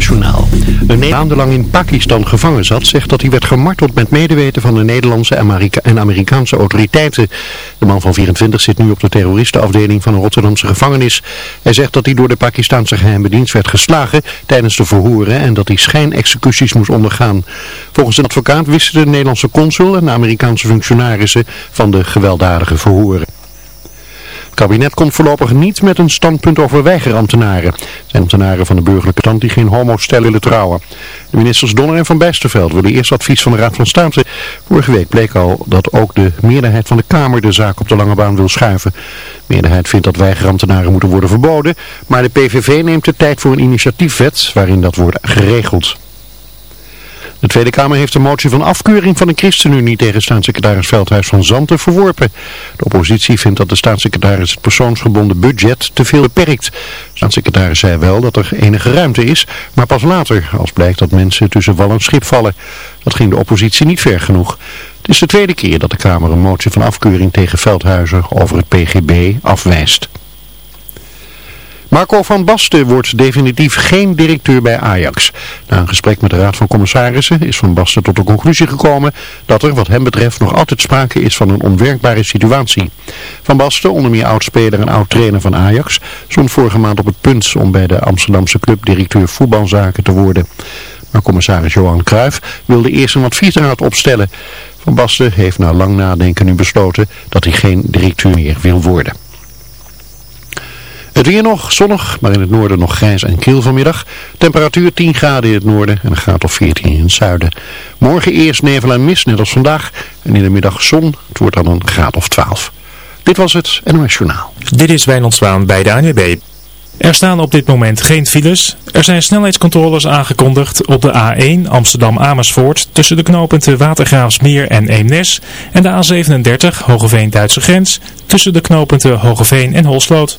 NOS Journaal. Een maandenlang in Pakistan gevangen zat, zegt dat hij werd gemarteld met medeweten van de Nederlandse en Amerikaanse autoriteiten. De man van 24 zit nu op de terroristenafdeling van een Rotterdamse gevangenis. Hij zegt dat hij door de Pakistanse geheime dienst werd geslagen tijdens de verhoren en dat hij schijnexecuties moest ondergaan. Volgens een advocaat wisten de Nederlandse consul en de Amerikaanse functionarissen van de gewelddadige verhoren. Kabinet komt voorlopig niet met een standpunt over weigerambtenaren. Het zijn ambtenaren van de burgerlijke stand die geen homo-stel willen trouwen. De ministers Donner en Van Bijsterveld willen eerst advies van de Raad van State. Vorige week bleek al dat ook de meerderheid van de Kamer de zaak op de lange baan wil schuiven. De meerderheid vindt dat weigerambtenaren moeten worden verboden. Maar de PVV neemt de tijd voor een initiatiefwet waarin dat wordt geregeld. De Tweede Kamer heeft de motie van afkeuring van de ChristenUnie tegen staatssecretaris Veldhuis van Zanten verworpen. De oppositie vindt dat de staatssecretaris het persoonsgebonden budget te veel beperkt. Staatssecretaris zei wel dat er enige ruimte is, maar pas later, als blijkt dat mensen tussen wal en schip vallen. Dat ging de oppositie niet ver genoeg. Het is de tweede keer dat de Kamer een motie van afkeuring tegen Veldhuizen over het PGB afwijst. Marco van Basten wordt definitief geen directeur bij Ajax. Na een gesprek met de Raad van Commissarissen is Van Basten tot de conclusie gekomen dat er wat hem betreft nog altijd sprake is van een onwerkbare situatie. Van Basten, onder meer oud-speler en oud-trainer van Ajax, stond vorige maand op het punt om bij de Amsterdamse club directeur voetbalzaken te worden. Maar commissaris Johan Cruijff wilde eerst een adviesraad opstellen. Van Basten heeft na lang nadenken nu besloten dat hij geen directeur meer wil worden. Het weer nog zonnig, maar in het noorden nog grijs en kil vanmiddag. Temperatuur 10 graden in het noorden en een graad of 14 in het zuiden. Morgen eerst nevel en mist, net als vandaag. En in de middag zon, het wordt dan een graad of 12. Dit was het NOS Journaal. Dit is Wijnand bij de ANWB. Er staan op dit moment geen files. Er zijn snelheidscontroles aangekondigd op de A1 Amsterdam-Amersfoort tussen de knooppunten Watergraafsmeer en Eemnes en de A37 Hogeveen-Duitse grens tussen de knooppunten Hogeveen en Holsloot.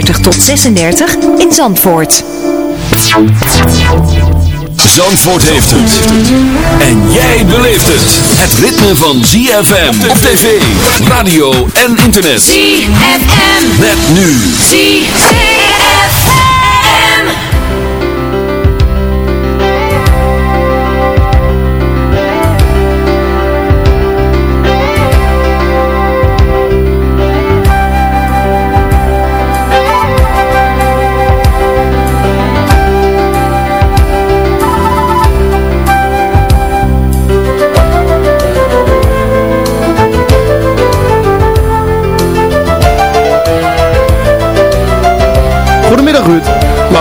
tot 36 in Zandvoort. Zandvoort. Zandvoort heeft het. En jij beleeft het. Het ritme van ZFM op tv, radio en internet. ZFM. Met nu. ZFM.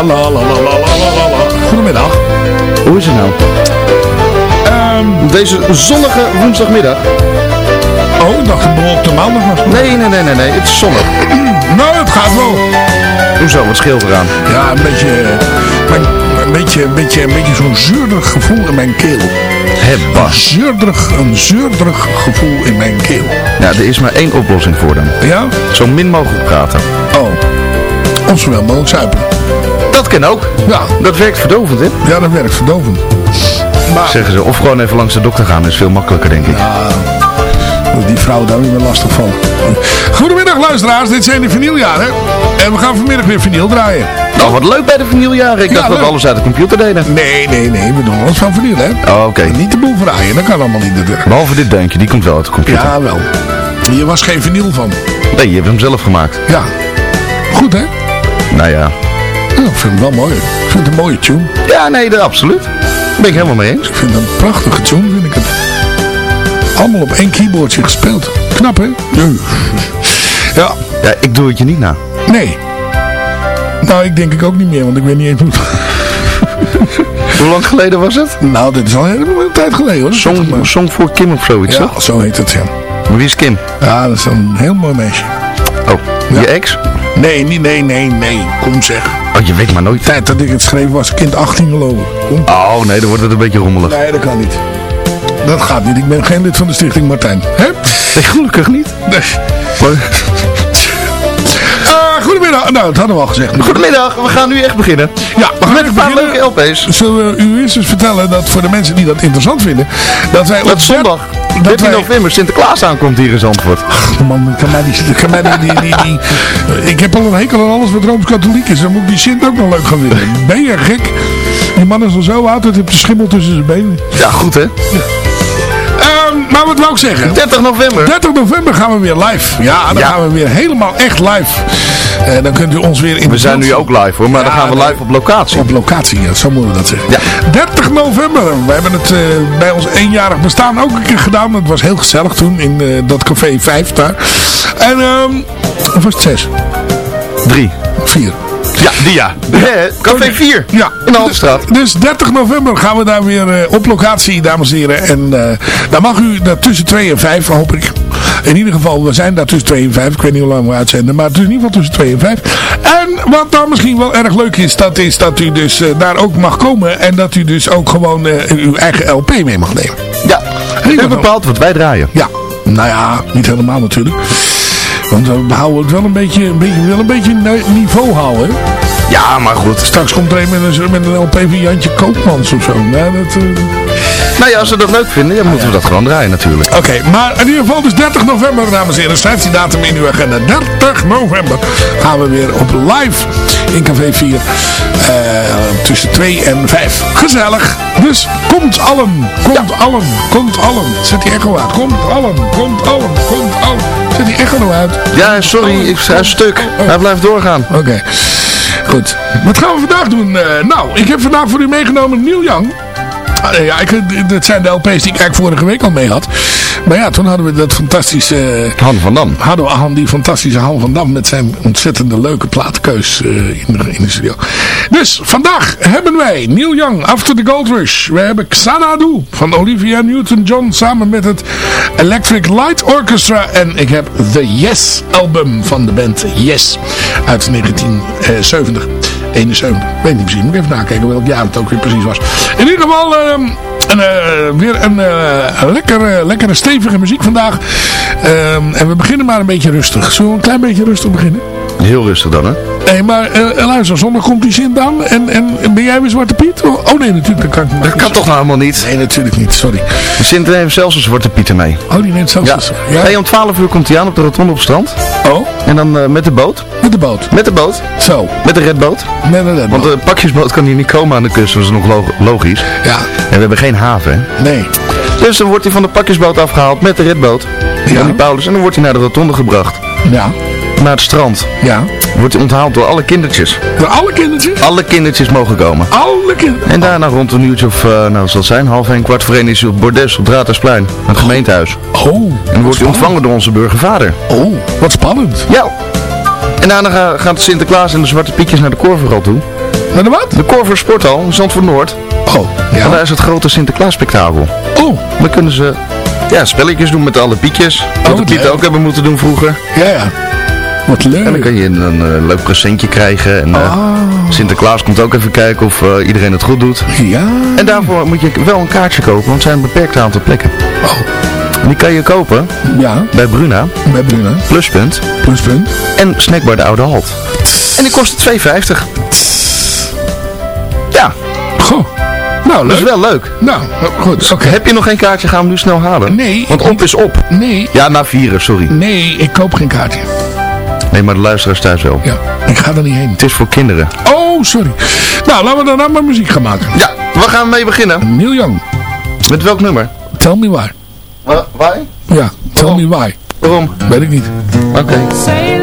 La la la la la Goedemiddag. Hoe is het nou? Um, Deze zonnige woensdagmiddag. Oh, ik dacht bewolkte maandag was. Nee, nee, nee, nee, nee. Het is zonnig. nou, het gaat wel. Hoezo? Wat scheelt eraan? Ja, een beetje, mijn, een beetje, een beetje, een beetje zo'n zeurderig gevoel in mijn keel. Het was. Zeurderig, een zeurderig gevoel in mijn keel. Ja, er is maar één oplossing voor dan. Ja? Zo min mogelijk praten. Oh. Of zo wel mogelijk zuipen. Dat kan ook. Ja. Dat werkt verdovend, hè? Ja, dat werkt verdovend. Maar... Zeggen ze, of gewoon even langs de dokter gaan, is veel makkelijker, denk ik. Ja, die vrouw daar meer lastig van. Goedemiddag luisteraars, dit zijn de vinyljaren. En we gaan vanmiddag weer vinyl draaien. Nou, wat leuk bij de vinyljaren. Ik dacht dat we alles uit de computer deden. Nee, nee, nee, we doen alles van vinyl, hè. Oh, oké. Niet de boel verraaien, dat kan allemaal niet natuurlijk. Behalve dit deuntje, die komt wel uit de computer. Ja, wel. Hier was geen vinyl van. Nee, je hebt hem zelf gemaakt. Ja. Goed, hè? Nou ja. Ja, ik vind hem wel mooi. Ik vind het een mooie tune. Ja, nee, dat, absoluut. Ben ik helemaal mee eens. Ik vind dat een prachtige tune, vind ik het. Allemaal op één keyboardje gespeeld. Knap, hè? Ja, Ja, ik doe het je niet na. nee. Nou, ik denk ik ook niet meer, want ik weet niet eens hoe... Hoe lang geleden was het? Nou, dit is al een hele tijd geleden, hoor. Song, Song voor Kim of zoiets, Ja, toch? zo heet het, ja. Wie is Kim? Ja, dat is een heel mooi meisje. Oh, je ex? Nee, niet, nee, nee, nee. Kom zeg. Oh, je weet maar nooit. tijd dat ik het schreef was kind 18 geloof. Kom. Oh, nee, dan wordt het een beetje rommelig. Nee, dat kan niet. Dat gaat niet. Ik ben geen lid van de stichting Martijn. Hè? Nee, gelukkig niet. Nee. Eh, goedemiddag. Nou, dat hadden we al gezegd. Goedemiddag, we gaan nu echt beginnen. Ja, we gaan Met een paar beginnen. leuke LP's. Zullen we u eerst eens vertellen dat voor de mensen die dat interessant vinden, dat wij Dat op zondag, 13 wij- november, Sinterklaas aankomt hier in Zandvoort. Man, kan mij dat kan mij die, die, die, ik heb al een hekel aan alles wat Rooms-Katholiek is. Dan moet ik die Sint ook nog leuk gaan vinden. Ben je gek? Die man is al zo oud, dat heeft de schimmel tussen zijn benen. Ja, goed hè. Ehm, maar wat wou ik zeggen? 30 november. 30 november gaan we weer live. Ja, dan Ja. gaan we weer helemaal echt live. Eh, dan kunt u ons weer in We zijn nu ook live hoor, maar dan gaan we nee. live op locatie. Op locatie, ja, zo moeten we dat zeggen. Ja. 30 november. We hebben het eh, bij ons eenjarig bestaan ook een keer gedaan. Het was heel gezellig toen in eh, dat café 5 daar. En, ehm of was het 6? 3. 4. Ja, die ja. Café 4. Ja. In de Haltestraat. Dus 30 november gaan we daar weer eh, op locatie, dames en heren. En eh dan mag u daar tussen 2 en 5, hoop ik. In ieder geval, we zijn daar tussen 2 en 5. Ik weet niet hoe lang we uitzenden, maar het is in ieder geval tussen 2 en 5. En wat dan misschien wel erg leuk is, dat is dat u dus eh, daar ook mag komen. En dat u dus ook gewoon uw eigen LP mee mag nemen. Ja. U bepaalt wat wij draaien. Ja, nou ja, niet helemaal natuurlijk. Want we houden het wel een beetje, een beetje, wel een beetje ni- niveau houden. Ja, maar goed. Straks komt er een met een, met een LP van Jantje Koopmans of zo. Nou, dat, eh, Nou ja, als ze dat leuk vinden, dan moeten we dat gewoon draaien natuurlijk. Oké, maar in ieder geval dus 30 november, dames en heren. Schrijf die datum in uw agenda. 30 november gaan we weer op live in Café 4. eh, tussen 2 en 5. Gezellig. Dus komt allen. Komt allen. Komt allen. Zet die echo uit. Komt allen. Komt allen. Komt allen. Zet die echo nou uit. Ja, sorry, ik sta stuk. Hij blijft doorgaan. Oké. Goed. Wat gaan we vandaag doen? Eh, nou, ik heb vandaag voor u meegenomen Neil Young. Ah, ja, ik, dat zijn de LP's die ik eigenlijk vorige week al mee had. Maar ja, toen hadden we dat fantastische... Han van Dam. hadden we Han, die fantastische Han van Dam met zijn ontzettende leuke plaatkeus eh, in, de, in de studio. Dus vandaag hebben wij Neil Young, After the Gold Rush. We hebben Xanadu van Olivia Newton-John samen met het Electric Light Orchestra. En ik heb The Yes album van de band Yes uit 1970. 71. Weet niet precies. Moet ik even nakijken welk jaar het ook weer precies was. In ieder geval... ehm, een, eh, weer een, eh, een lekkere, lekkere stevige muziek vandaag. Ehm, en we beginnen maar een beetje rustig. Zullen we een klein beetje rustig beginnen? Heel rustig dan, hè? Nee, maar eh, luister, zondag komt die Sint aan. En, en ben jij weer Zwarte Piet? Oh oh, nee, natuurlijk. Dat kan, ik niet. Dat kan toch nou helemaal niet? Nee, natuurlijk niet. Sorry. Sint heeft zelfs een zwarte Pieter mee. Oh, die neemt zelfs... Ja. Hey, ja? om 12 uur komt hij aan op de rotonde op het strand. Oh, En dan eh, met de boot. Met de boot. Met de boot. Zo, Met de redboot. met de Want de pakjesboot kan hier niet komen aan de kust. Dat is nog log- logisch. Ja, En we hebben geen haven, hè? nee. Dus dan wordt hij van de pakjesboot afgehaald met de redboot. Ja. Van die Paulus. En dan wordt hij naar de rotonde gebracht. Ja, Naar het strand. ja. Wordt hij onthaald door alle kindertjes. Voor alle kindertjes? Alle kindertjes mogen komen. Alle kindertjes. En daarna rond een uurtje of, eh, nou zal het zijn, half één, kwart voor één is hij op Bordes op Draadhuisplein. Het gemeentehuis. Oh, En dan wordt hij ontvangen door onze burgervader. Oh, wat spannend. Ja. En daarna ga- gaat Sinterklaas en de Zwarte Pietjes naar de Korverhal toe. Naar de wat? De Korver Sporthal, Zandvoort Noord. Oh, En daar ja. is het grote Sinterklaas spektakel. Oh, Dan kunnen ze ja, spelletjes doen met alle pietjes. Wat de pieten ook hebben moeten doen vroeger. ja, ja. Wat leuk. En dan kan je een, een, eh, leuk presentje krijgen. En eh, Oh, Sinterklaas komt ook even kijken of eh, iedereen het goed doet. ja. En daarvoor moet je wel een kaartje kopen, want het zijn een beperkt aantal plekken. Oh, En die kan je kopen ja. bij Bruna, Bij Bruna. Pluspunt Pluspunt. en Snackbar de Oude Halt. En die kost 2,50. Ja, Goh. Nou, dat is wel leuk. Nou, goed. Oké. Heb je nog geen kaartje, gaan we nu snel halen. Nee, Want op is op. Nee, Ja, na vieren, sorry. nee, ik koop geen kaartje. Nee, maar de luisteraars thuis wel. Ja, ik ga er niet heen. Het is voor kinderen. Oh, sorry. Nou, laten we dan maar muziek gaan maken. Ja, waar gaan we mee beginnen? Neil Young, Met welk nummer? tell me why. waar? Ja, tell me why. Waarom? Weet ik niet. Oké. Sailing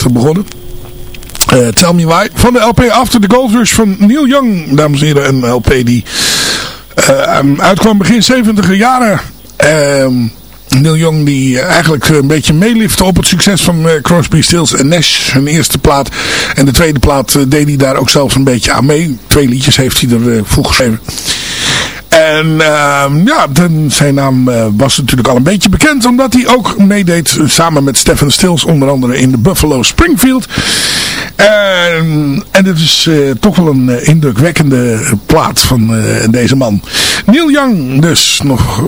1970 begonnen. Eh, Tell Me Why. Van de LP After the Gold Rush van Neil Young. Dames en heren, een LP die eh, um, uitkwam begin 70er jaren. Ehm, Neil Young die eigenlijk een beetje meelifte op het succes van eh, Crosby, Stills en Nash. Hun eerste plaat. En de tweede plaat deed hij daar ook zelfs een beetje aan mee. Twee liedjes heeft hij ervoor geschreven. En ehm, ja, dan, zijn naam eh, was natuurlijk al een beetje bekend. Omdat hij ook meedeed samen met Stephen Stills. Onder andere in de Buffalo Springfield. En, en dit is eh, toch wel een eh, indrukwekkende plaat van deze man. Neil Young dus. Nog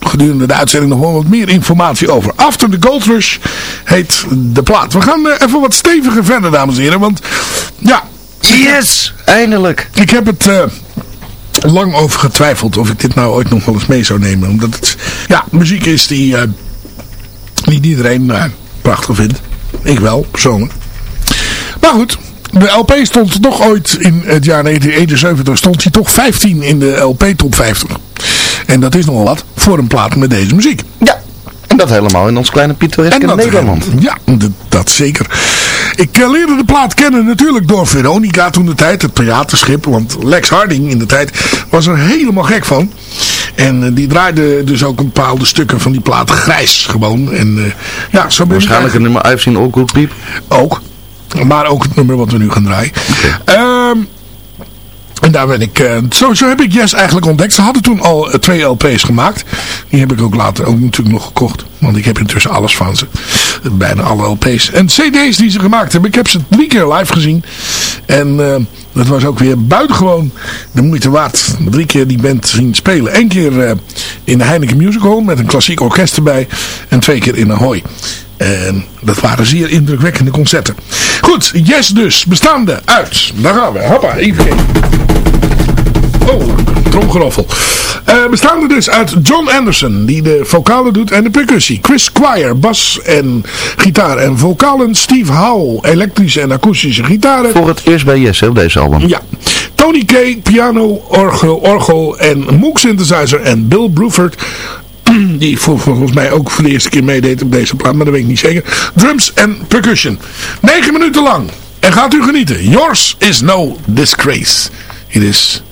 gedurende de uitzending nog wel wat meer informatie over. After the Gold Rush heet de plaat. We gaan even wat steviger verder dames en heren. Want ja... Yes! Eindelijk! Ik heb het... eh, lang over getwijfeld of ik dit nou ooit nog wel eens mee zou nemen. Omdat het ja, muziek is die eh, niet iedereen eh, prachtig vindt. Ik wel, persoonlijk. Maar goed, de LP stond toch ooit in het jaar 1971 stond hij toch 15 in de LP top 50. En dat is nogal wat voor een plaat met deze muziek. Ja, en dat helemaal in ons kleine pittoreske Nederland. Ja, dat zeker. Ik eh, leerde de plaat kennen natuurlijk door Veronica toen de tijd, het theaterschip. Want Lex Harding in de tijd was er helemaal gek van. En eh, die draaide dus ook een bepaalde stukken van die plaat grijs gewoon. En eh, ja, zo ben Waarschijnlijk het nummer I've Seen All Good People. ook. Maar ook het nummer wat we nu gaan draaien. Ehm, en daar ben ik, eh, zo, zo heb ik Yes eigenlijk ontdekt. Ze hadden toen al eh, twee LP's gemaakt. Die heb ik ook later ook natuurlijk nog gekocht. Want ik heb intussen alles van ze. Bijna alle LP's. En CD's die ze gemaakt hebben. Ik heb ze drie keer live gezien. En eh, dat was ook weer buitengewoon de moeite waard. Drie keer die band zien spelen. Eén keer in de Heineken Music Hall met een klassiek orkest erbij. En twee keer in Ahoy. En dat waren zeer indrukwekkende concerten. Goed, Yes dus. Bestaande uit. Daar gaan we. Hoppa, even kijken. Oh, tromgeroffel. Eh bestaande dus uit John Anderson, die de vocalen doet en de percussie. Chris Squire, bas en gitaar en vocalen. Steve Howe, elektrische en akoestische gitaren. Voor het eerst bij Yes, hè, op deze album. Ja. Tony Kay, piano, orgel, orgel en Moog synthesizer. En Bill Bruford, die vol- volgens mij ook voor de eerste keer meedeed op deze plaat, maar dat weet ik niet zeker. Drums en percussion. 9 minuten lang. En gaat u genieten. Yours is no disgrace. It is.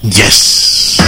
Yes.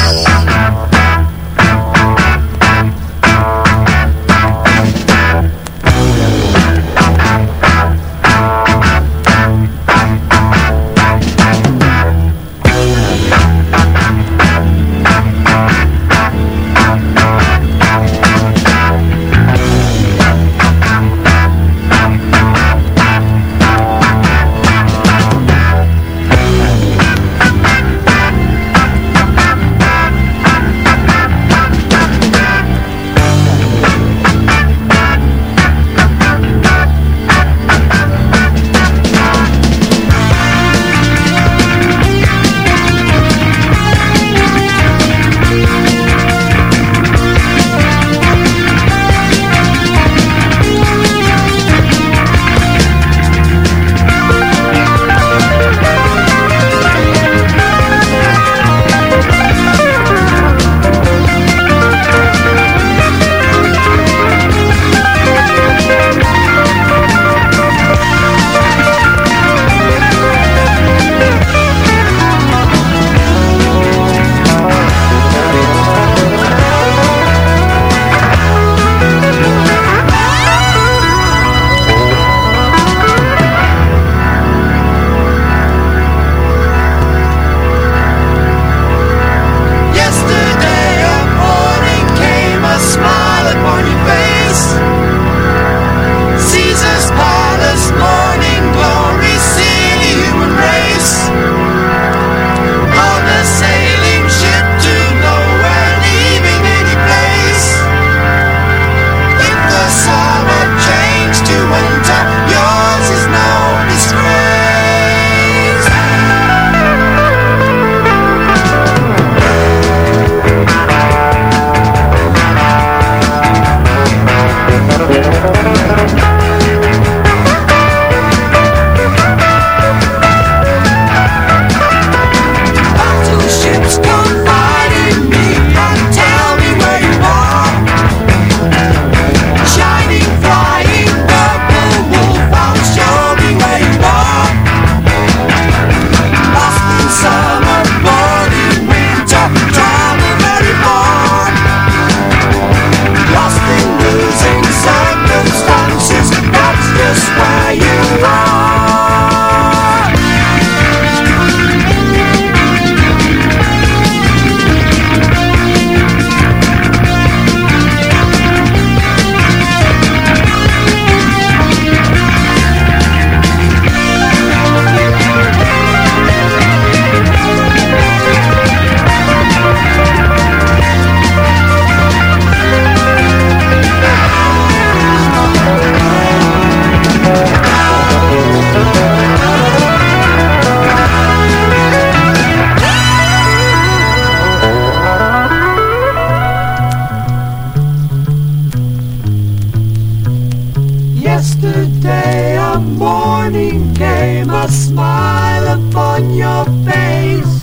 Yesterday a morning came, a smile upon your face.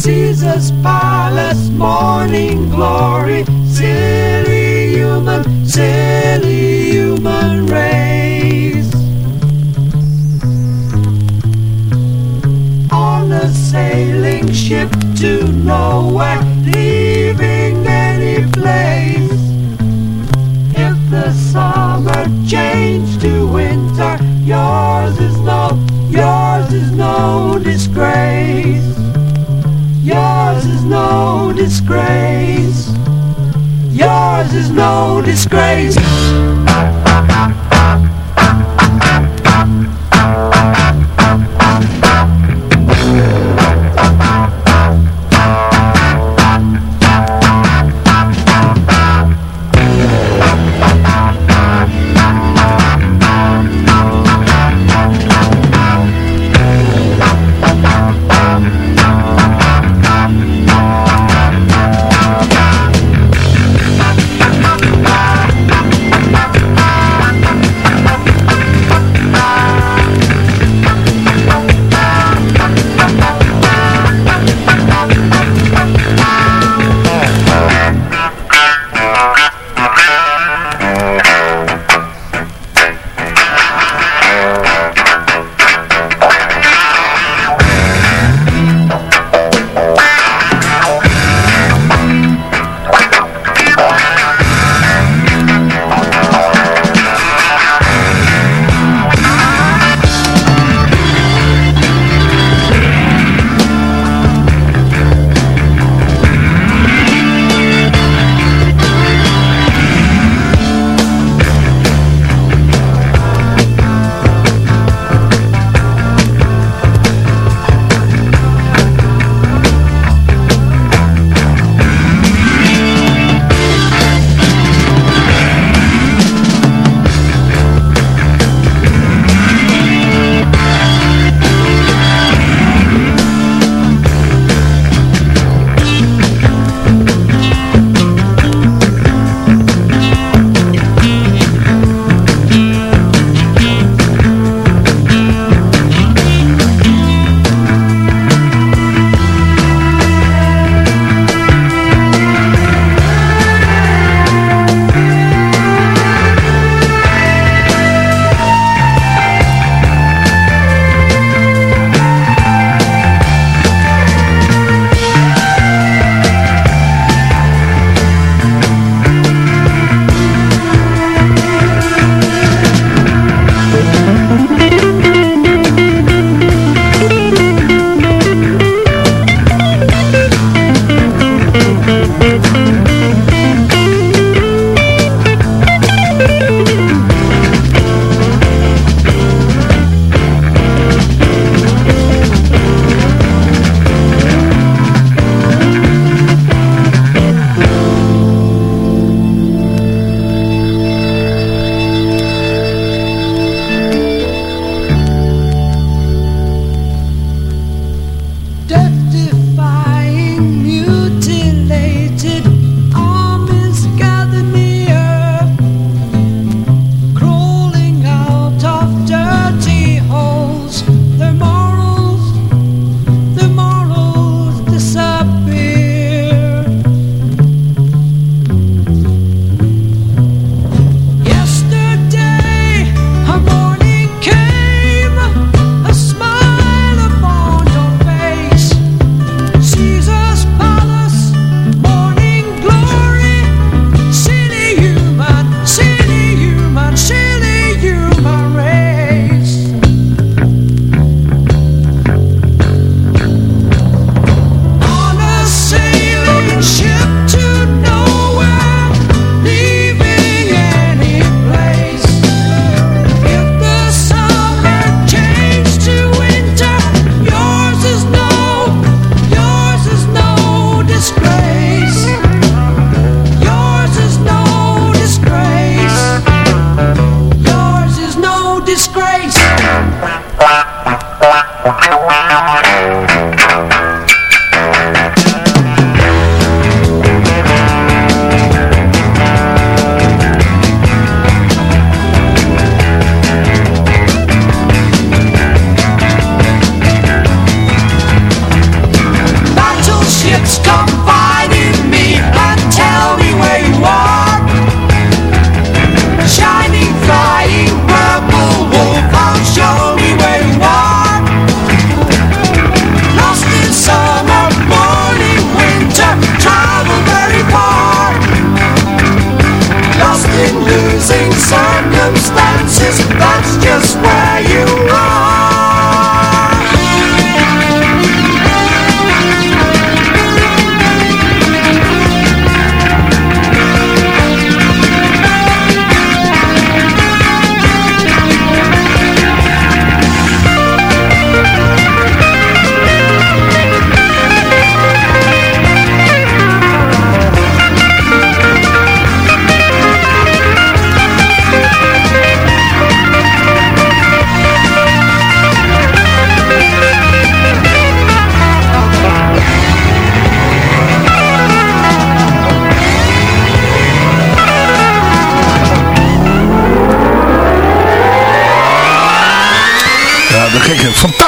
Caesar's palace, morning glory, silly human, silly human race. On a sailing ship to nowhere, leaving any place. The summer changed to winter, yours is no, yours is no disgrace. Yours is no disgrace. Yours is no disgrace.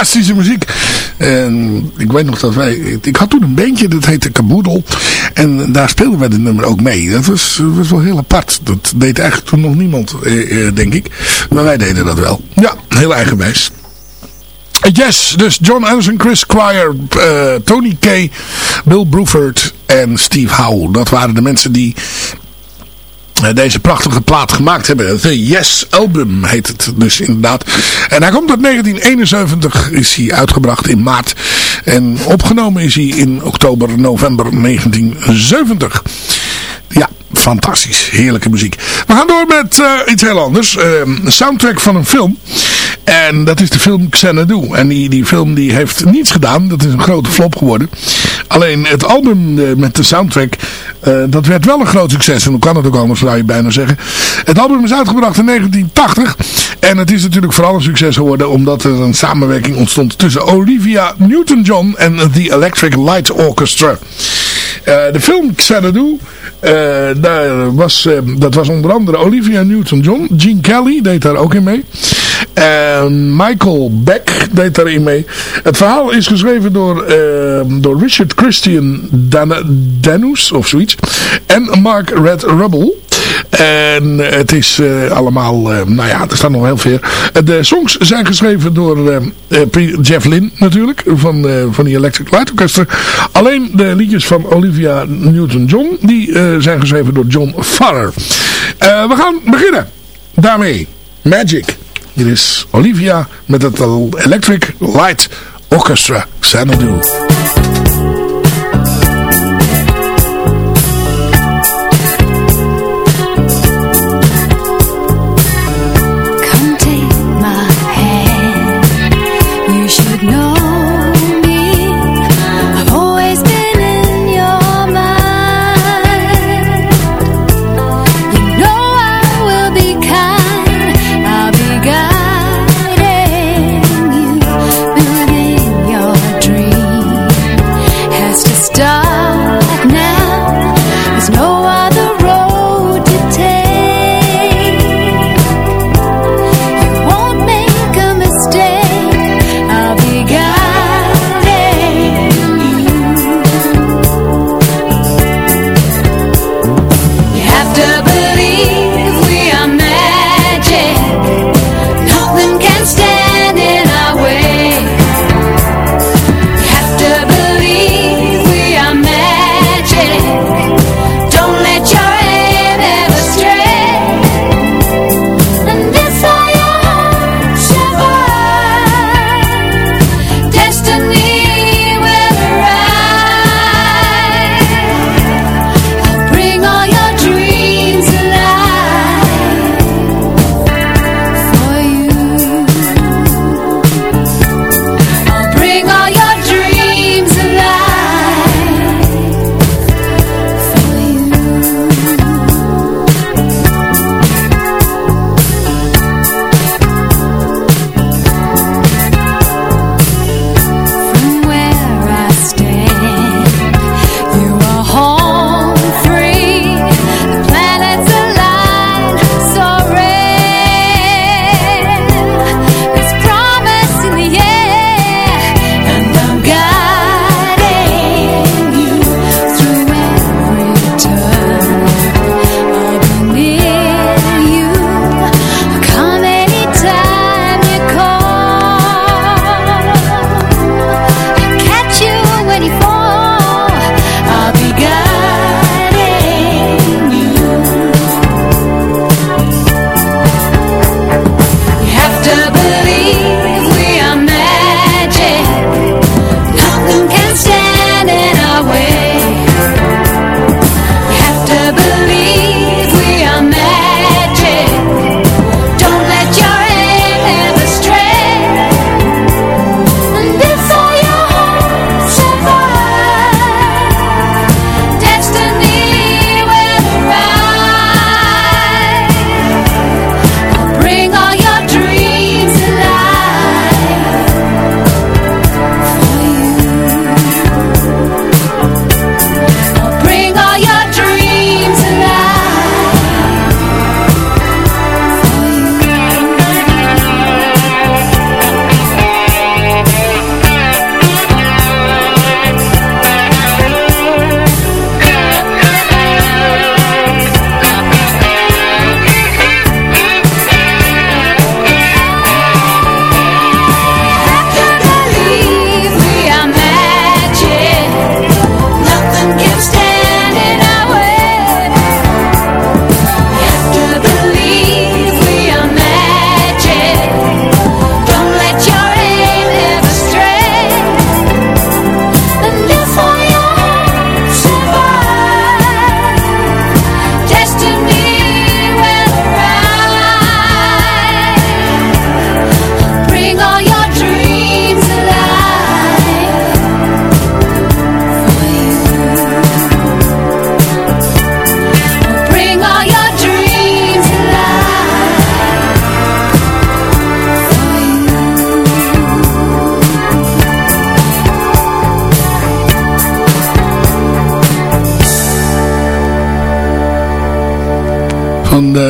Fantastische muziek. En ik weet nog dat wij... Ik had toen een bandje, dat heette Kaboedel. En daar speelden wij dit nummer ook mee. Dat was, was wel heel apart. Dat deed eigenlijk toen nog niemand, eh, eh, denk ik. Maar wij deden dat wel. Ja, heel eigenwijs. Yes, dus John Anderson, Chris Squire, eh, Tony Kay, Bill Bruford en Steve Howe. Dat waren de mensen die deze prachtige plaat gemaakt hebben. The Yes Album heet het dus inderdaad. En hij komt uit 1971, is hij uitgebracht in maart. En opgenomen is hij in oktober, november 1970. Ja, fantastisch. Heerlijke muziek. We gaan door met eh, iets heel anders. Uh, soundtrack van een film. En dat is de film Xanadu. En die, die film die heeft niets gedaan. Dat is een grote flop geworden. Alleen het album uh, met de soundtrack, uh, dat werd wel een groot succes. En hoe kan het ook anders, zou je bijna zeggen. Het album is uitgebracht in 1980. En het is natuurlijk vooral een succes geworden omdat er een samenwerking ontstond tussen Olivia Newton-John en The Electric Light Orchestra. Uh, de film Xanadu, daar was, dat was onder andere Olivia Newton-John. Gene Kelly deed daar ook in mee. En Michael Beck deed daarin mee. Het verhaal is geschreven door, door Richard Christian Dan Danus of zoiets. En Mark Red Rubble. En het is uh, allemaal, uh, nou ja, er staan nog heel veel. De songs zijn geschreven door Jeff Lynne natuurlijk, van, van die Electric Light Orchestra. Alleen de liedjes van Olivia Newton-John, die zijn geschreven door John Farrer. we gaan beginnen daarmee. Magic. Hier is Olivia met het Electric Light Orchestra Xanadu.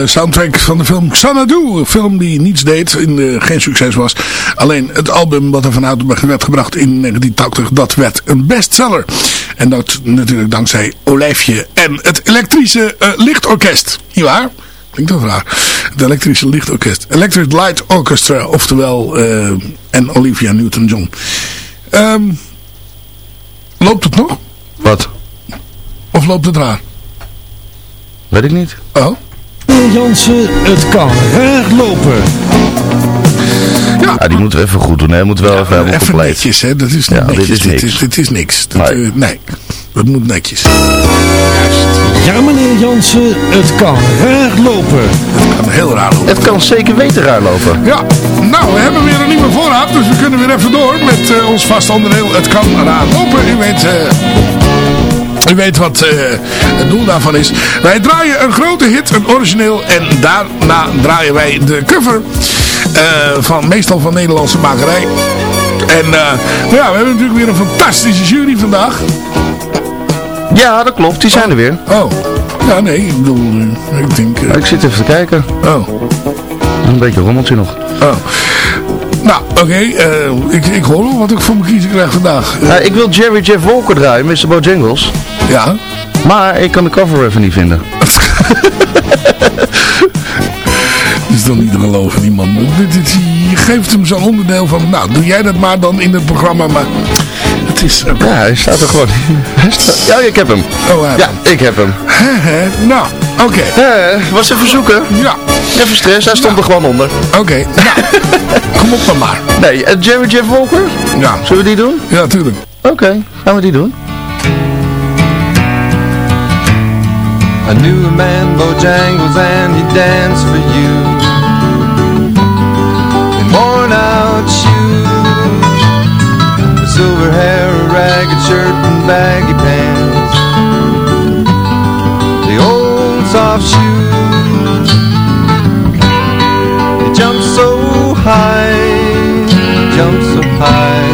De soundtrack van de film Xanadu. Een film die niets deed, in, uh, geen succes was. Alleen het album wat er vanuit werd gebracht in 1980, dat werd een bestseller. En dat natuurlijk dankzij Olijfje en het elektrische uh, lichtorkest. Niet waar? Klinkt toch raar. Het elektrische lichtorkest. Electric Light Orchestra, oftewel, en Olivia Newton-John. Um, loopt het nog? Wat? Of loopt het raar? Weet ik niet. Oh? Jansen, het kan raar lopen. Ja, ja, die moeten we even goed doen. Hè. Moet wel ja, even helemaal even compleet. netjes, hè. Dat is niet Ja, dit netjes. is niks. Dit is, dit is niks. Dat, Nee. eh, nee, dat moet netjes. Ja, meneer Jansen, het kan raar lopen. Het kan heel raar lopen. Het kan zeker weten raar lopen. Ja, nou, we hebben weer een nieuwe voorraad, dus we kunnen weer even door met eh, ons vast onderdeel. Het kan raar lopen. U weet, eh, u weet wat eh, het doel daarvan is. Wij draaien een grote hit, een origineel, en daarna draaien wij de cover eh, van meestal van Nederlandse makerij. En eh, nou ja, we hebben natuurlijk weer een fantastische jury vandaag. Ja, dat klopt. Die zijn er weer. Oh, ja nee, ik bedoel, ik denk... Ik zit even te kijken. oh, Een beetje rommeltje nog. oh. Nou, oké, eh, ik, ik hoor wel wat ik voor mijn kiezen krijg vandaag. Eh, Ja, ik wil Jerry Jeff Walker draaien, Mr. Bojangles. ja, Maar ik kan de cover even niet vinden. Dat is dan niet te geloven, die man. Je geeft hem zo'n onderdeel van, nou, doe jij dat maar dan in het programma, maar het is... Ja, hij staat er gewoon. Hij staat- Ja, ik heb hem. Oh, hij Ja, ik heb hem. Hè, hè? Nou, oké. Eh, was even zoeken. Ja, Even stress, hij stond er gewoon onder. oké. Nou, kom op dan maar. Nee, eh, Jerry Jeff Walker? Ja, Zullen we die doen? ja, tuurlijk. Oké, gaan we die doen. I knew a man, Bojangles, and he danced for you In worn out shoes With silver hair, ragged shirt, and baggy pants. The old soft shoes He jumped so high, jumped so high.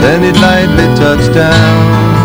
Then he'd lightly touched down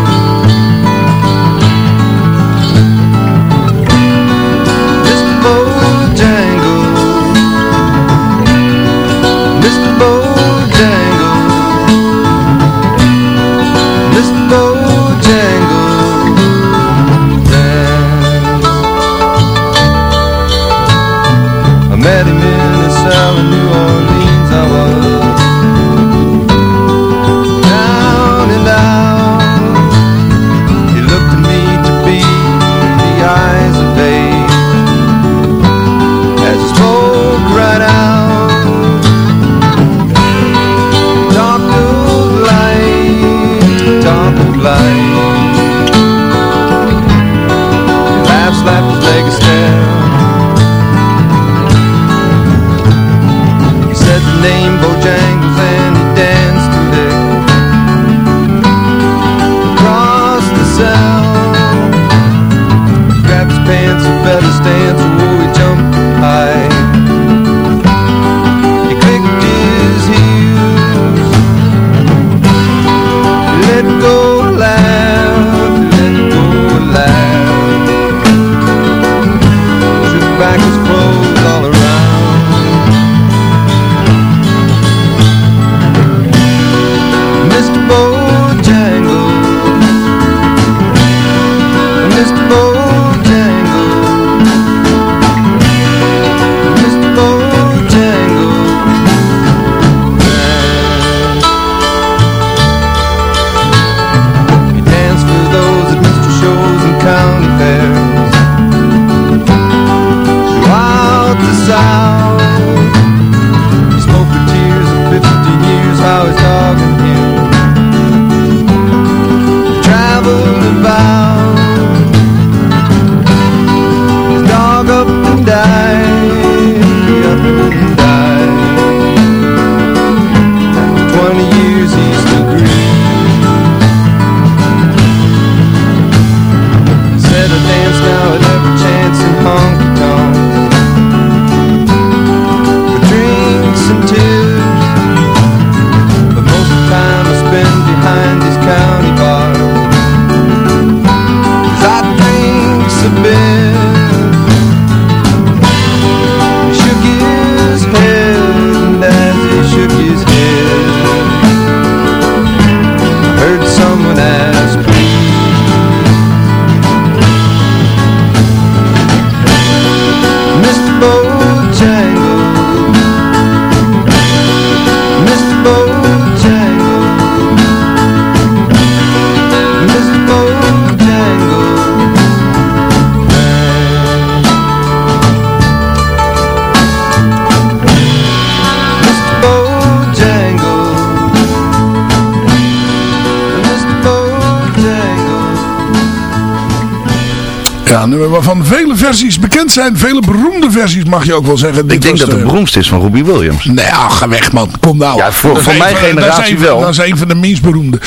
waarvan vele versies bekend zijn. Vele beroemde versies mag je ook wel zeggen. Ik Dit denk dat de- het beroemdste is van Robbie Williams. Nee, ach, ga weg man. Kom nou. Ja, voor- mijn generatie een wel. Dat is een van de minst beroemde.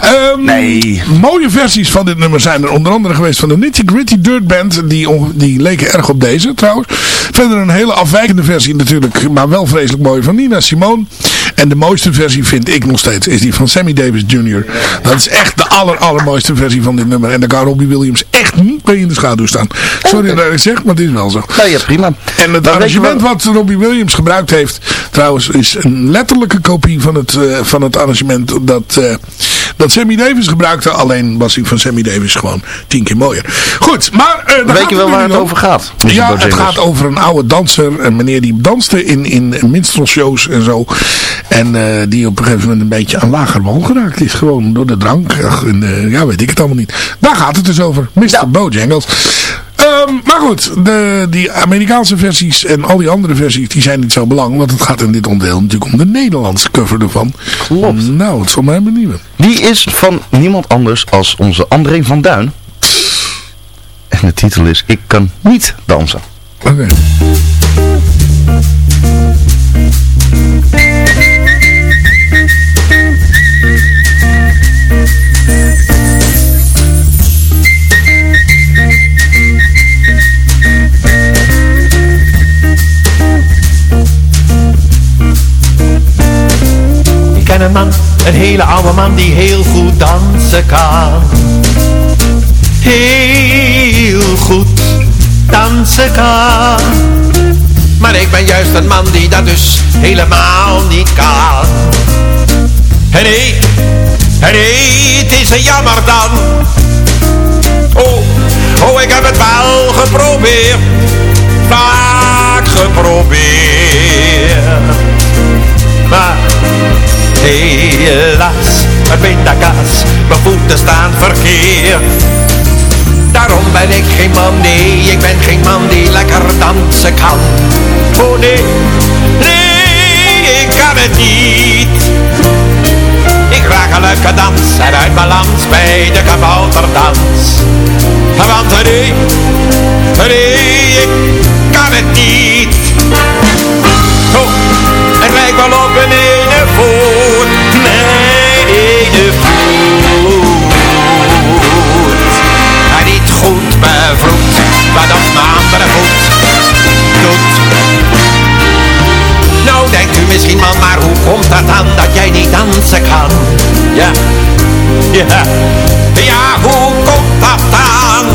Ehm, Nee. Mooie versies van dit nummer zijn er onder andere geweest van de Nitty Gritty Dirt Band. Die, die leken erg op deze trouwens. Verder een hele afwijkende versie natuurlijk. Maar wel vreselijk mooi van Nina Simone. En de mooiste versie vind ik nog steeds is die van Sammy Davis Jr. Dat is echt de aller allermooiste versie van dit nummer. En daar kan Robbie Williams mee in de schaduw staan. Sorry dat ik zeg, maar het is wel zo. Nee, ja, prima. En het Maar arrangement wel- wat Robbie Williams gebruikt heeft, trouwens, is een letterlijke kopie van het, eh, van het arrangement dat, eh, dat Sammy Davis gebruikte. Alleen was die van Sammy Davis gewoon tien keer mooier. Goed, maar... eh, Weet je wel waar het om. over gaat? Ja, het gaat over een oude danser. Een meneer die danste in, in minstrelshows en zo. En eh, die op een gegeven moment een beetje aan lager wal geraakt is. Gewoon door de drank. Ach, en, eh, ja, weet ik het allemaal niet. Daar gaat het dus over. Mr. Bojangles. Ehm, maar goed, de, die Amerikaanse versies en al die andere versies, die zijn niet zo belangrijk. Want het gaat in dit onderdeel natuurlijk om de Nederlandse cover ervan. Klopt. Nou, het zal mij benieuwen. Die is van niemand anders als onze André van Duin. En de titel is Ik kan niet dansen. Oké. Een man, een hele oude man die heel goed dansen kan. Heel goed dansen kan. Maar ik ben juist een man die dat dus helemaal niet kan. En nee, en nee, het is een jammer dan. Oh, oh, ik heb het wel geprobeerd. Vaak geprobeerd. Maar helaas, het pindakaas, mijn voeten staan verkeerd. Daarom ben ik geen man, nee, ik ben geen man die lekker dansen kan. Oh nee, nee, ik kan het niet. Ik raak een leuke dans en uit balans bij de kabouterdans. Want nee, nee, ik kan het niet. Maar hoe komt dat dan dat jij niet dansen kan? Ja, ja, ja, hoe komt dat dan?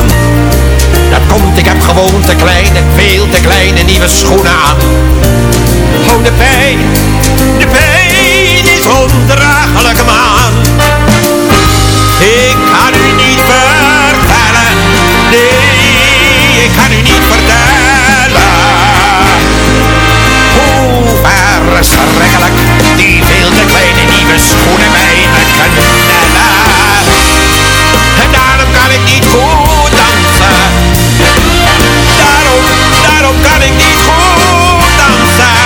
Dat komt, ik heb gewoon te kleine, veel te kleine nieuwe schoenen aan. Oh, de pijn, de pijn is ondraaglijk, man. En daarom kan ik niet goed dansen. Daarom, daarom kan ik niet goed dansen.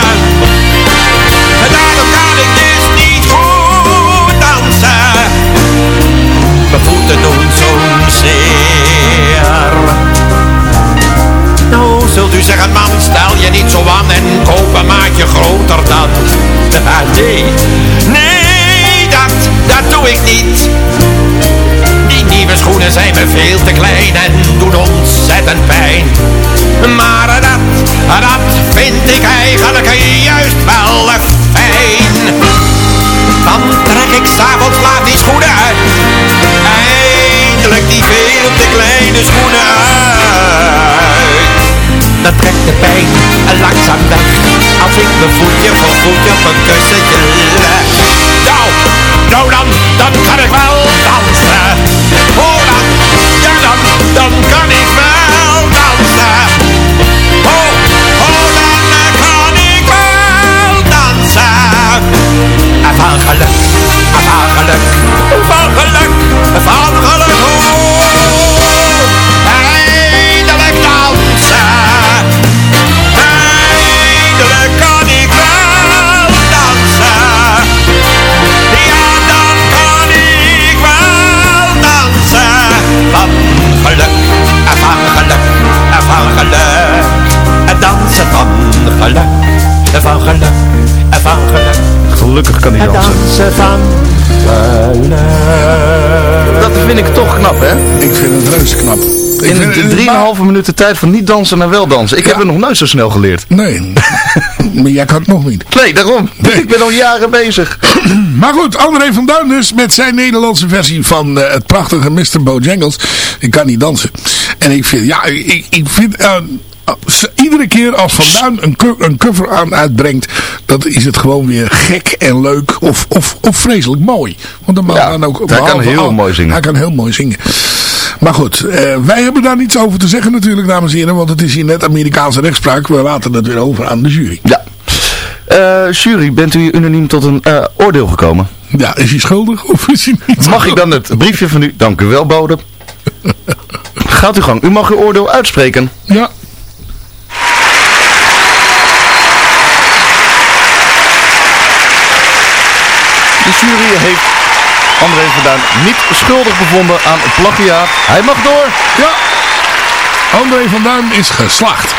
En daarom kan ik dus niet goed dansen. Mijn voeten doen zo'n zeer. Nou, zult u zeggen, man, stel je niet zo aan en koop een maatje groter dan. Ah, nee, ik niet. Die nieuwe schoenen zijn me veel te klein en doen ontzettend pijn. Maar dat, dat vind ik eigenlijk juist wel fijn. Dan trek ik s'avonds laat die schoenen uit. Eindelijk die veel te kleine schoenen uit. Dan trekt de pijn langzaam weg. Als ik mijn voetje voor voetje op een kussentje leg. Nou, dan, dan kan ik wel Van Dat vind ik toch knap, hè? Ik vind het reuze knap. Ik In vind de 3,5 minuten tijd van niet dansen naar wel dansen. Ik heb het nog nooit zo snel geleerd. Nee, maar jij kan het nog niet. Nee, daarom. Ik ben al jaren bezig. Maar goed, André van Duin dus met zijn Nederlandse versie van eh, het prachtige Mr. Bojangles. Ik kan niet dansen. En ik vind, ja, ik, ik vind... eh, iedere keer als Van Duin een, co- een cover aan uitbrengt, dan is het gewoon weer gek en leuk of, of, of vreselijk mooi. Want dan Ja, dan ook, hij kan heel al- mooi zingen. Hij kan heel mooi zingen. Maar goed, eh, wij hebben daar niets over te zeggen natuurlijk, dames en heren. Want het is hier net Amerikaanse rechtspraak. We laten het weer over aan de jury. Ja. Eh, jury, bent u unaniem tot een eh, oordeel gekomen? Ja, is hij schuldig of is hij niet Mag ik dan het briefje van u? Dank u wel, bodem. Gaat u gang. U mag uw oordeel uitspreken. Ja. De jury heeft André van Duin niet schuldig bevonden aan plagiaat. Hij mag door. Ja. André van Duin is geslaagd.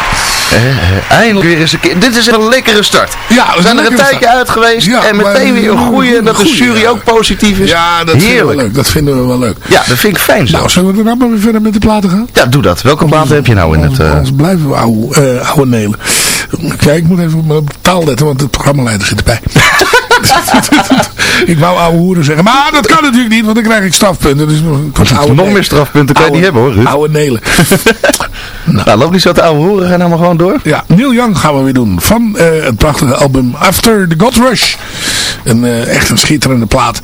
Eh, eh, eindelijk weer eens een keer. Dit is een lekkere start. Ja, We is zijn er een tijdje start. uit geweest. Ja, en meteen weer een goede. Dat de jury ja. ook positief is. Ja, dat vinden we leuk. Dat vinden we wel leuk. Ja, dat vind ik fijn zo. Nou, zullen we daarna maar weer verder met de platen gaan? Ja, doe dat. Welke platen heb je nou in het... eh, Anders blijven we ouwe, eh, ouwe nelen. Kijk, ik moet even op mijn taal letten, want de programmaleider zit erbij. ik wou ouwe hoeren zeggen, maar dat kan natuurlijk niet, want dan krijg ik strafpunten. Dus ouwe Nog meer strafpunten kan je niet hebben hoor, Ruud. Ouwe nelen. Nou, loop niet zo te ouwe horen. Ga nou maar gewoon door. Ja, Neil Young gaan we weer doen. Van eh, het prachtige album After the God Rush. Een, eh, echt een schitterende plaat.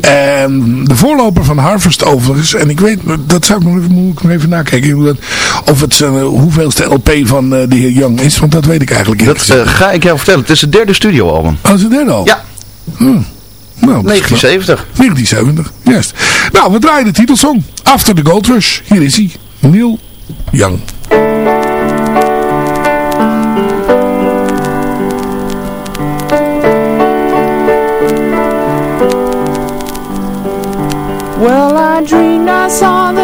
En de voorloper van Harvest overigens. En ik weet, dat zou ik nog even, moet ik nog even nakijken. hoe dat- Of het eh, hoeveelste LP van eh, de heer Young is. Want dat weet ik eigenlijk niet. Dat ga ik jou vertellen. Het is het derde studioalbum. Oh, is het derde al? Ja, Hmm. Nou, dat is 1970. 1970, juist. Nou, we draaien de titelsong. After the Gold Rush. Hier is hij. Neil Young. Well, I dreamed I saw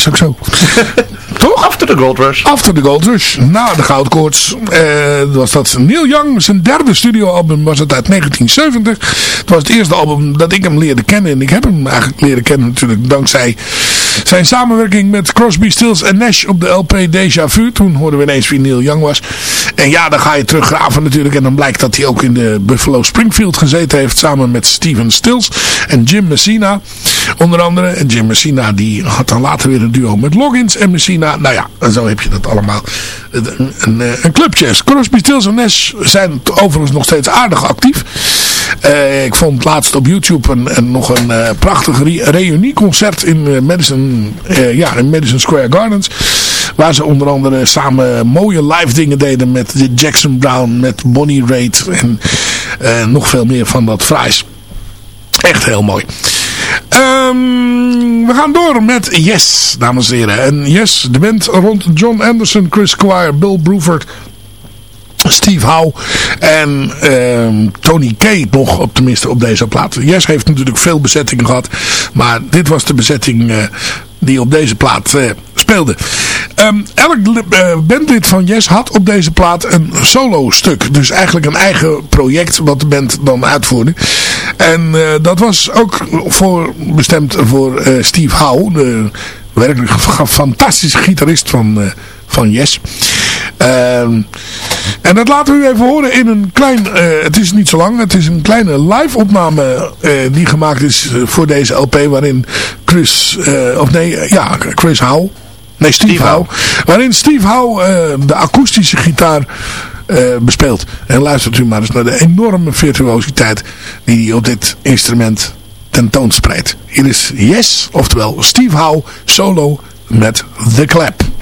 is ook zo. Toch? After the Gold Rush. After the Gold Rush. Na de Goudkoorts eh, was dat Neil Young. Zijn derde studioalbum was het uit 1970. Het was het eerste album dat ik hem leerde kennen. En ik heb hem eigenlijk leren kennen natuurlijk dankzij zijn samenwerking met Crosby, Stills en Nash op de LP Deja Vu. Toen hoorden we ineens wie Neil Young was. En ja, dan ga je teruggraven natuurlijk. En dan blijkt dat hij ook in de Buffalo Springfield gezeten heeft. Samen met Steven Stills en Jim Messina. Onder andere. Jim Messina die had dan later weer een duo met Loggins en Messina. Nou ja, zo heb je dat allemaal. Een, een, een clubje. Crosby, Stills en Nash zijn overigens nog steeds aardig actief. Eh, ik vond laatst op YouTube een, een nog een eh, prachtig re reunieconcert in eh, Madison, eh, ja, in Madison Square Gardens. Waar ze onder andere samen mooie live dingen deden met Jackson Brown, met Bonnie Raitt en eh, nog veel meer van dat fraais. Echt heel mooi. Ehm, we gaan door met Yes, dames en heren. En Yes, de band rond John Anderson, Chris Squire, Bill Bruford, Steve Howe en ehm, Tony Kay nog op tenminste op deze plaat. Yes heeft natuurlijk veel bezettingen gehad, maar dit was de bezetting eh, die op deze plaat eh, speelde. Ehm, elk eh, bandlid van Yes had op deze plaat een solo stuk. Dus eigenlijk een eigen project wat de band dan uitvoerde. En eh, dat was ook voor, bestemd voor Steve Howe, de werkelijk fa- fantastische gitarist van, eh, van Yes. Ehm, en dat laten we u even horen in een klein, eh, het is niet zo lang, het is een kleine live opname eh, die gemaakt is voor deze LP waarin Chris, of nee, ja, Chris Howe, nee Steve, Steve Howe, waarin Steve Howe de akoestische gitaar bespeelt. En luistert u maar eens naar de enorme virtuositeit die hij op dit instrument tentoonspreidt. Hier is Yes, oftewel Steve Howe solo met The Clap.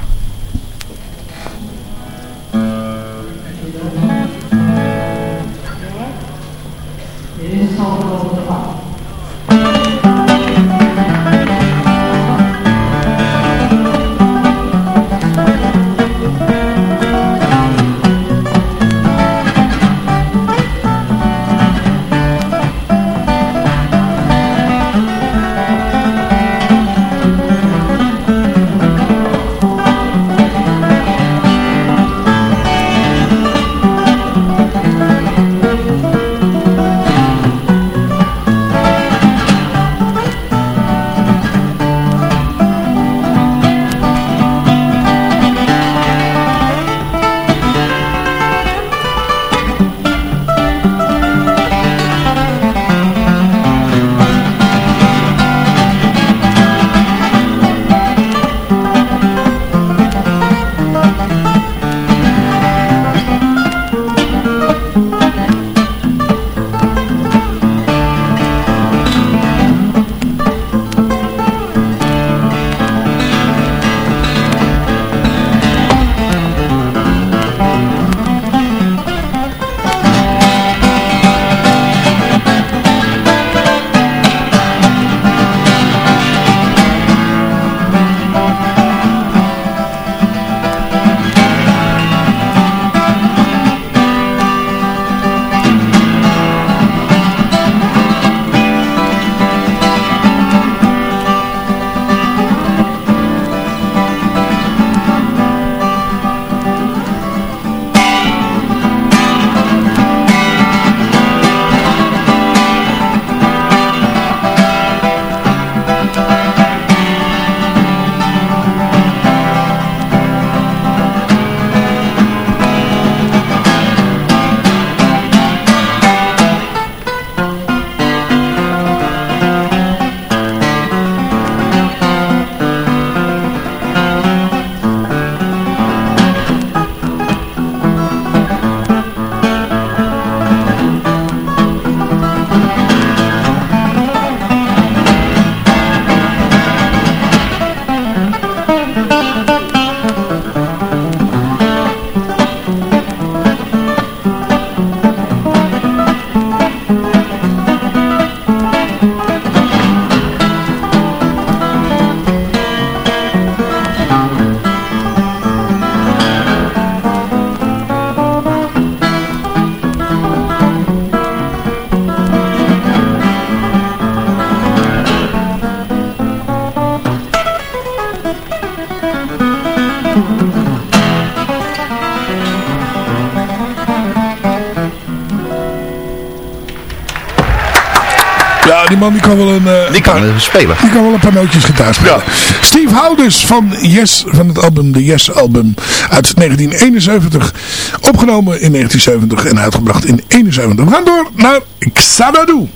Man die kan wel een... eh, Die kan paar- spelen. die kan wel een paar nootjes gitaar spelen. Steve Houders van Yes, van het album The Yes Album uit 1971. Opgenomen in 1970 en uitgebracht in 71. We gaan door naar Xanadu.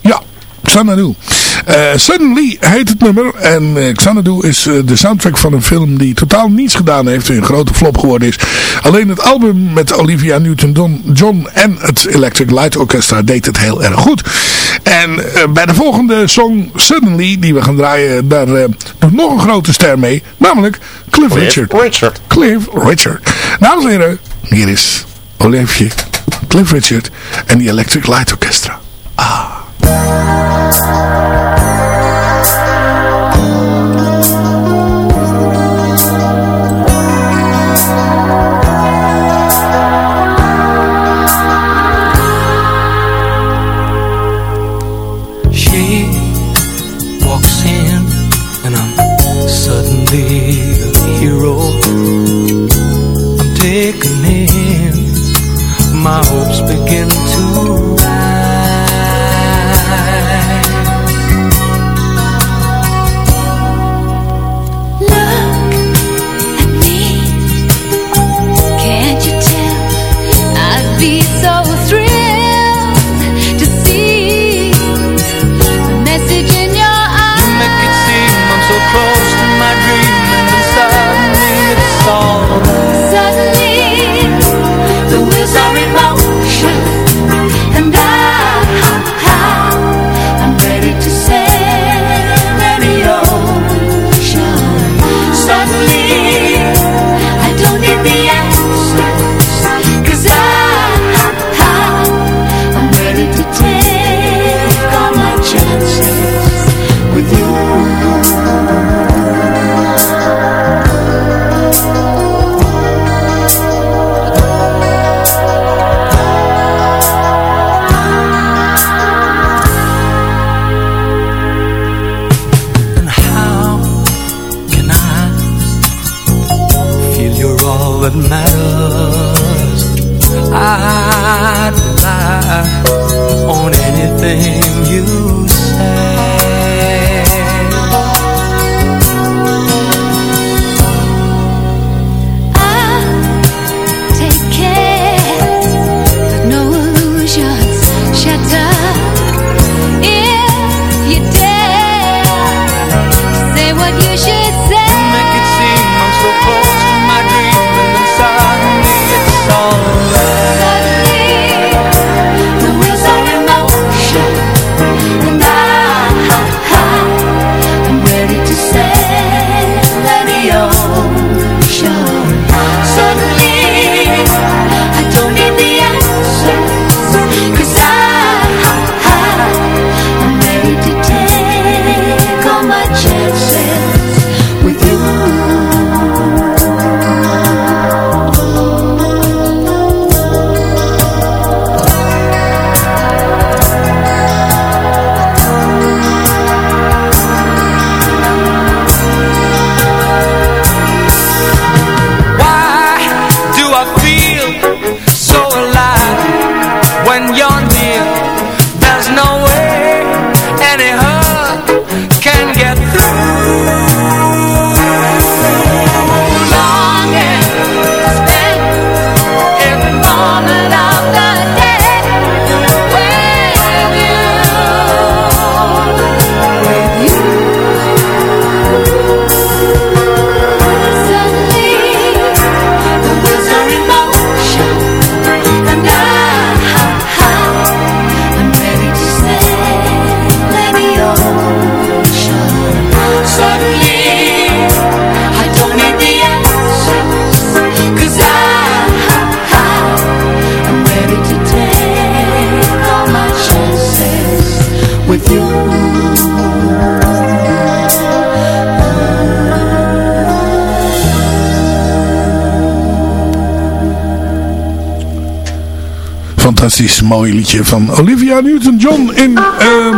Ja, Xanadu. Eh Suddenly heet het nummer. En eh, Xanadu is de soundtrack van een film die totaal niets gedaan heeft. Een grote flop geworden is. Alleen het album met Olivia Newton-John en het Electric Light Orchestra deed het heel erg goed. En eh, bij de volgende song Suddenly, die we gaan draaien, daar eh, doet nog een grote ster mee. Namelijk Cliff, Richard. Richard. Cliff Richard. Dames en heren, hier is Olivia, Cliff Richard en die Electric Light Orchestra. She my hopes begin to mooi liedje van Olivia Newton-John in, ehm,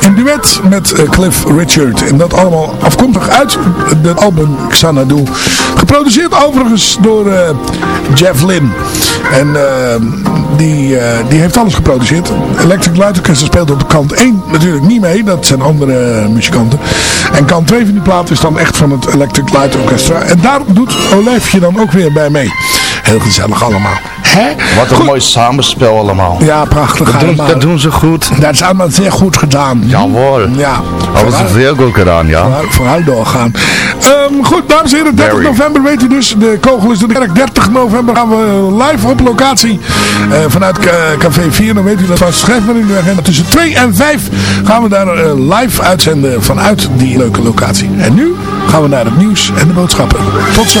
in een duet met eh, Cliff Richard. En dat allemaal afkomstig uit het album Xanadu. Geproduceerd overigens door eh, Jeff Lynne. En eh, die, eh, die heeft alles geproduceerd. Electric Light Orchestra speelt op kant 1 natuurlijk niet mee. Dat zijn andere muzikanten. En kant 2 van die plaat is dan echt van het Electric Light Orchestra. En daar doet Olijfje dan ook weer bij mee. Heel gezellig allemaal. Hè? Wat een mooi samenspel allemaal. Ja, prachtig Dat doen, allemaal. dat doen ze goed. Dat is allemaal zeer goed gedaan. Jawohl. Ja. Alles is heel goed gedaan, ja. Vooruit, vooruit doorgaan. Ehm, goed, dames en heren, 30 Very. november weet u dus. De kogel is door de kerk. 30 november gaan we live op locatie eh, vanuit Ca- Café 4. Dan weet u dat. Schrijf maar in de agenda. Tussen 2 en 5 gaan we daar eh, live uitzenden vanuit die leuke locatie. En nu gaan we naar het nieuws en de boodschappen. Tot zo.